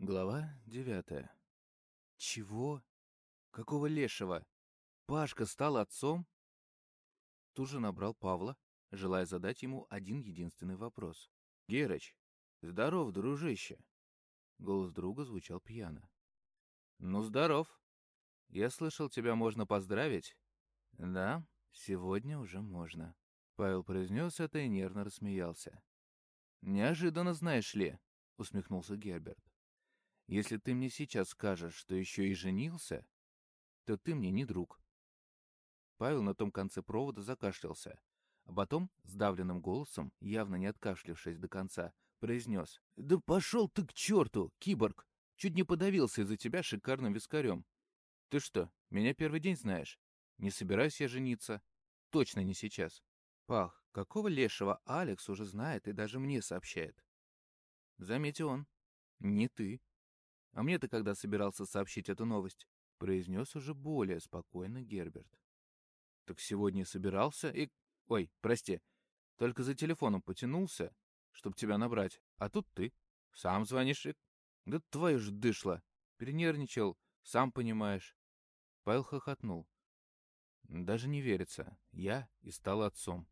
Глава девятая. Чего? Какого лешего? Пашка стал отцом? Тут же набрал Павла, желая задать ему один единственный вопрос. «Герыч, здоров, дружище!» Голос друга звучал пьяно. «Ну, здоров. Я слышал, тебя можно поздравить?» «Да, сегодня уже можно». Павел произнес это и нервно рассмеялся. «Неожиданно, знаешь ли», — усмехнулся Герберт. «Если ты мне сейчас скажешь, что еще и женился, то ты мне не друг». Павел на том конце провода закашлялся, а потом, сдавленным голосом, явно не откашлившись до конца, произнес. «Да пошел ты к черту, киборг! Чуть не подавился из-за тебя шикарным вискарем. Ты что, меня первый день знаешь? Не собираюсь я жениться. Точно не сейчас. Пах, какого лешего Алекс уже знает и даже мне сообщает? Заметь он. Не ты. А мне ты когда собирался сообщить эту новость? Произнес уже более спокойно Герберт. Так сегодня собирался и... Ой, прости. Только за телефоном потянулся, чтоб тебя набрать. А тут ты. Сам звонишь и... Да твою ж дышло. Перенервничал, сам понимаешь. Павел хохотнул. Даже не верится. Я и стал отцом.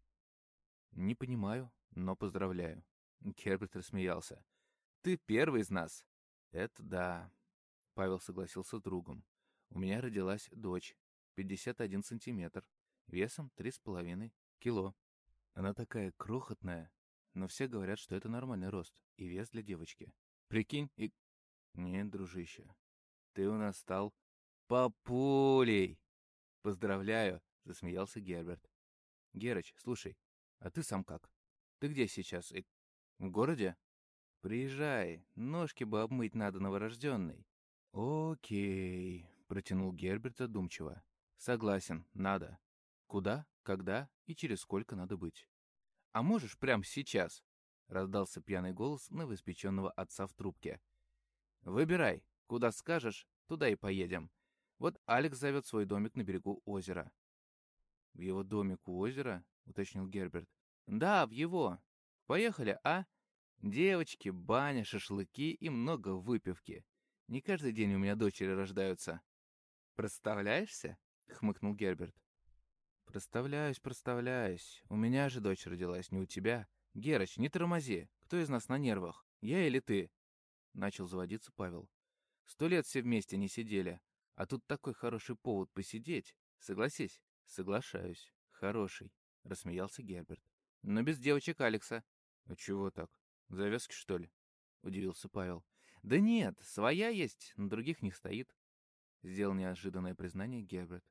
Не понимаю, но поздравляю. Герберт рассмеялся. Ты первый из нас. Это да. Павел согласился с другом. У меня родилась дочь. 51 сантиметр. Весом 3,5 кило. Она такая крохотная, но все говорят, что это нормальный рост и вес для девочки. Прикинь, и... Нет, дружище, ты у нас стал папулей. Поздравляю, засмеялся Герберт. Герыч, слушай, а ты сам как? Ты где сейчас? И... В городе? Приезжай, ножки бы обмыть надо новорожденной. Окей, протянул Герберт задумчиво. Согласен, надо. Куда, когда и через сколько надо быть. А можешь прямо сейчас? Раздался пьяный голос новоиспеченного отца в трубке. Выбирай, куда скажешь, туда и поедем. Вот Алекс зовет свой домик на берегу озера. В его домик у озера? Уточнил Герберт. Да, в его. Поехали, а? Девочки, баня, шашлыки и много выпивки. Не каждый день у меня дочери рождаются. Представляешься? Хмыкнул Герберт. Проставляюсь, проставляюсь. У меня же дочь родилась, не у тебя. Герыч, не тормози. Кто из нас на нервах? Я или ты? Начал заводиться Павел. Сто лет все вместе не сидели. А тут такой хороший повод посидеть. Согласись? Соглашаюсь. Хороший. Рассмеялся Герберт. Но без девочек Алекса. А чего так? Завязки, что ли? Удивился Павел. Да нет, своя есть, на других не стоит. Сделал неожиданное признание Герберт.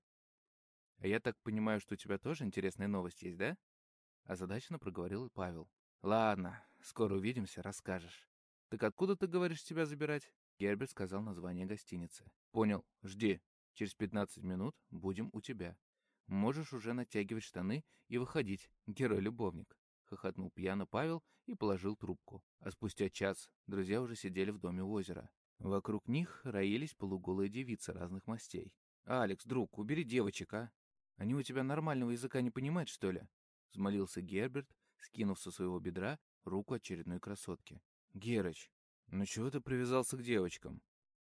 А я так понимаю, что у тебя тоже интересная новость есть, да? Озадаченно проговорил Павел. Ладно, скоро увидимся, расскажешь. Так откуда ты говоришь тебя забирать? Герберт сказал название гостиницы. Понял, жди. Через пятнадцать минут будем у тебя. Можешь уже натягивать штаны и выходить, герой-любовник. Хохотнул пьяно Павел и положил трубку. А спустя час друзья уже сидели в доме у озера. Вокруг них роились полуголые девицы разных мастей. «Алекс, друг, убери девочек, а? Они у тебя нормального языка не понимают, что ли?» Взмолился Герберт, скинув со своего бедра руку очередной красотки. «Герыч, ну чего ты привязался к девочкам?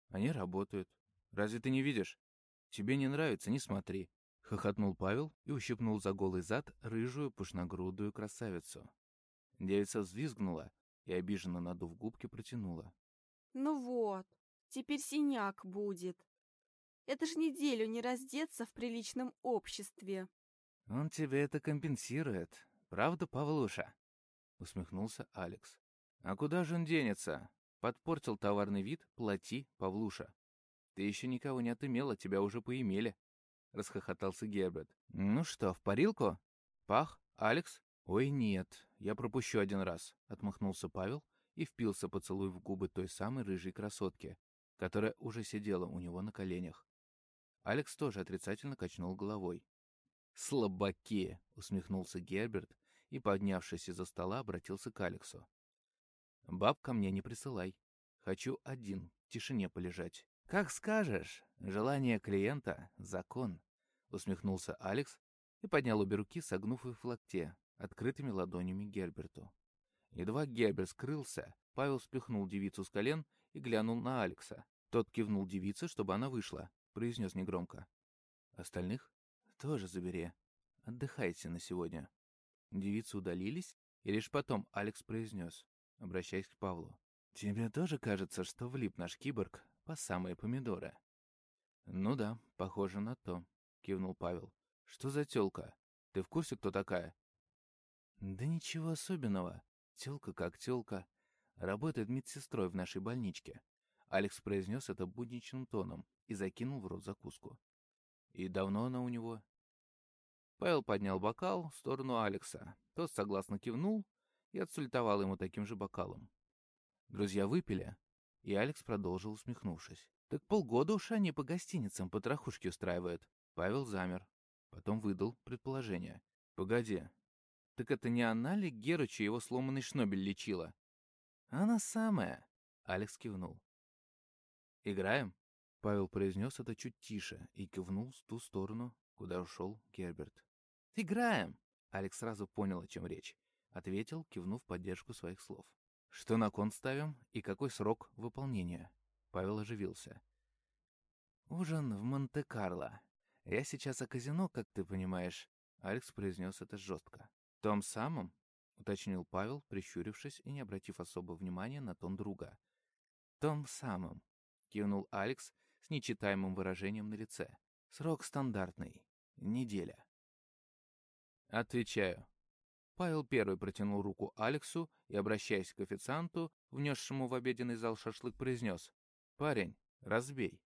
Они работают. Разве ты не видишь? Тебе не нравится, не смотри». Хохотнул Павел и ущипнул за голый зад рыжую пушногрудую красавицу. Девица взвизгнула и, обиженно надув губки, протянула. «Ну вот, теперь синяк будет. Это ж неделю не раздеться в приличном обществе». «Он тебе это компенсирует. Правда, Павлуша?» — усмехнулся Алекс. «А куда же он денется? Подпортил товарный вид, плати, Павлуша. Ты еще никого не отымела, тебя уже поимели». — расхохотался Герберт. «Ну что, в парилку? Пах? Алекс?» «Ой, нет, я пропущу один раз», — отмахнулся Павел и впился поцелуй в губы той самой рыжей красотки, которая уже сидела у него на коленях. Алекс тоже отрицательно качнул головой. «Слабаки!» — усмехнулся Герберт и, поднявшись из-за стола, обратился к Алексу. «Баб ко мне не присылай. Хочу один, в тишине полежать. «Как скажешь. Желание клиента — закон», — усмехнулся Алекс и поднял обе руки, согнув их в локте, открытыми ладонями Герберту. Едва Герберт скрылся, Павел спихнул девицу с колен и глянул на Алекса. Тот кивнул девице, чтобы она вышла, произнес негромко. Остальных тоже забери. Отдыхайте на сегодня. Девицы удалились, и лишь потом Алекс произнес, обращаясь к Павлу. «Тебе тоже кажется, что влип наш киборг по самые помидоры?» «Ну да, похоже на то», — кивнул Павел. «Что за тёлка? Ты в курсе, кто такая?» «Да ничего особенного. Тёлка как тёлка. Работает медсестрой в нашей больничке». Алекс произнес это будничным тоном и закинул в рот закуску. «И давно она у него?» Павел поднял бокал в сторону Алекса. Тот согласно кивнул и отсультовал ему таким же бокалом. Друзья выпили, и Алекс продолжил, усмехнувшись. «Так полгода уж они по гостиницам потрохушки устраивают». Павел замер. Потом выдал предположение. «Погоди, так это не она ли Герыча его сломанный шнобель лечила?» «Она самая», — Алекс кивнул. «Играем?» Павел произнес это чуть тише и кивнул в ту сторону, куда ушел Герберт. «Играем!» Алекс сразу понял, о чем речь. Ответил, кивнув поддержку своих слов. «Что на кон ставим и какой срок выполнения?» Павел оживился. «Ужин в Монте-Карло. Я сейчас о казино, как ты понимаешь». Алекс произнес это жестко. «Том самом?» — уточнил Павел, прищурившись и не обратив особого внимания на тон друга. «Том самым», — кивнул Алекс с нечитаемым выражением на лице. «Срок стандартный. Неделя». «Отвечаю», Павел первый протянул руку Алексу и, обращаясь к официанту, внесшему в обеденный зал шашлык, произнес. «Парень, разбей».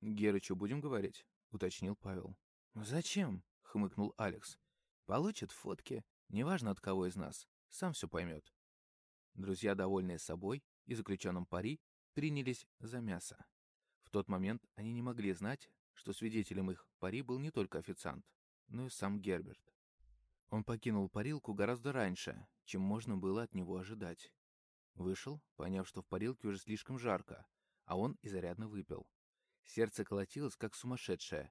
«Герычу будем говорить?» — уточнил Павел. «Зачем?» — хмыкнул Алекс. «Получит фотки, неважно от кого из нас, сам все поймет». Друзья, довольные собой и заключенным пари, принялись за мясо. В тот момент они не могли знать, что свидетелем их пари был не только официант, но и сам Герберт. Он покинул парилку гораздо раньше, чем можно было от него ожидать. Вышел, поняв, что в парилке уже слишком жарко, а он изрядно выпил. Сердце колотилось, как сумасшедшее.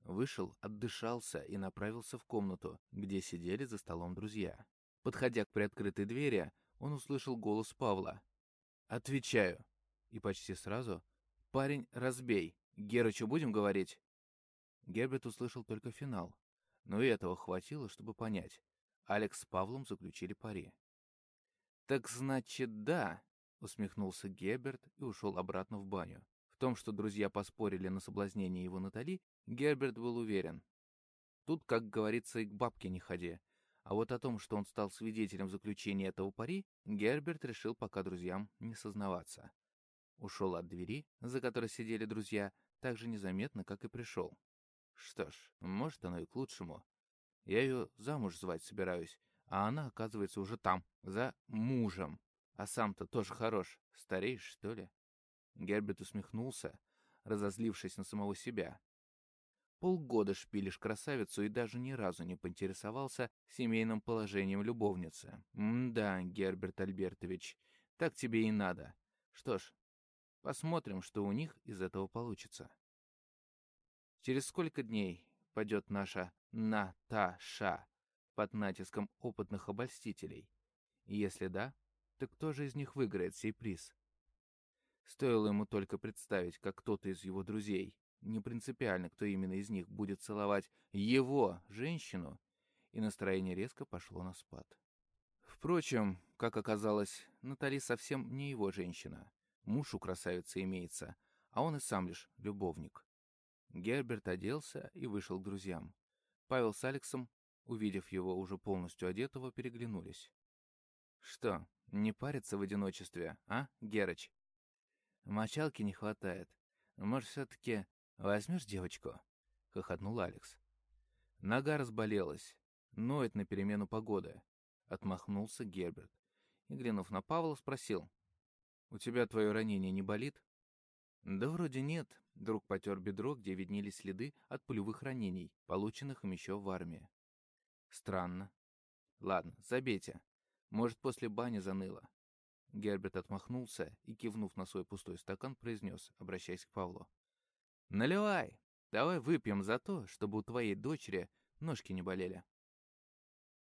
Вышел, отдышался и направился в комнату, где сидели за столом друзья. Подходя к приоткрытой двери, он услышал голос Павла. «Отвечаю». И почти сразу «Парень, разбей. Герычу будем говорить?» Герберт услышал только финал, но и этого хватило, чтобы понять. Алекс с Павлом заключили пари. «Так значит, да», — усмехнулся Герберт и ушел обратно в баню. В том, что друзья поспорили на соблазнение его Натали, Герберт был уверен. Тут, как говорится, и к бабке не ходи. А вот о том, что он стал свидетелем заключения этого пари, Герберт решил пока друзьям не сознаваться. Ушел от двери, за которой сидели друзья, так же незаметно, как и пришел. Что ж, может оно и к лучшему. Я ее замуж звать собираюсь, а она, оказывается, уже там, за мужем. А сам-то тоже хорош. Стареешь, что ли? Герберт усмехнулся, разозлившись на самого себя. Полгода шпилишь красавицу и даже ни разу не поинтересовался семейным положением любовницы. М-да, Герберт Альбертович, так тебе и надо. Что ж, посмотрим, что у них из этого получится. Через сколько дней падет наша Наташа под натиском опытных обольстителей? Если да, то кто же из них выиграет сей приз? Стоило ему только представить, как кто-то из его друзей, не принципиально, кто именно из них будет целовать его женщину, и настроение резко пошло на спад. Впрочем, как оказалось, Натали совсем не его женщина. Муж у красавицы имеется, а он и сам лишь любовник. Герберт оделся и вышел к друзьям. Павел с Алексом, увидев его уже полностью одетого, переглянулись. «Что, не париться в одиночестве, а, Герыч?» «Мочалки не хватает. Может, все-таки возьмешь девочку?» — хохотнул Алекс. Нога разболелась. Ноет на перемену погоды. Отмахнулся Герберт. И, глянув на Павла, спросил. «У тебя твое ранение не болит?» «Да вроде нет. Друг потер бедро, где виднелись следы от пулевых ранений, полученных им еще в армии. Странно. Ладно, забейте. Может, после бани заныло. Герберт отмахнулся и, кивнув на свой пустой стакан, произнес, обращаясь к Павлу. «Наливай! Давай выпьем за то, чтобы у твоей дочери ножки не болели».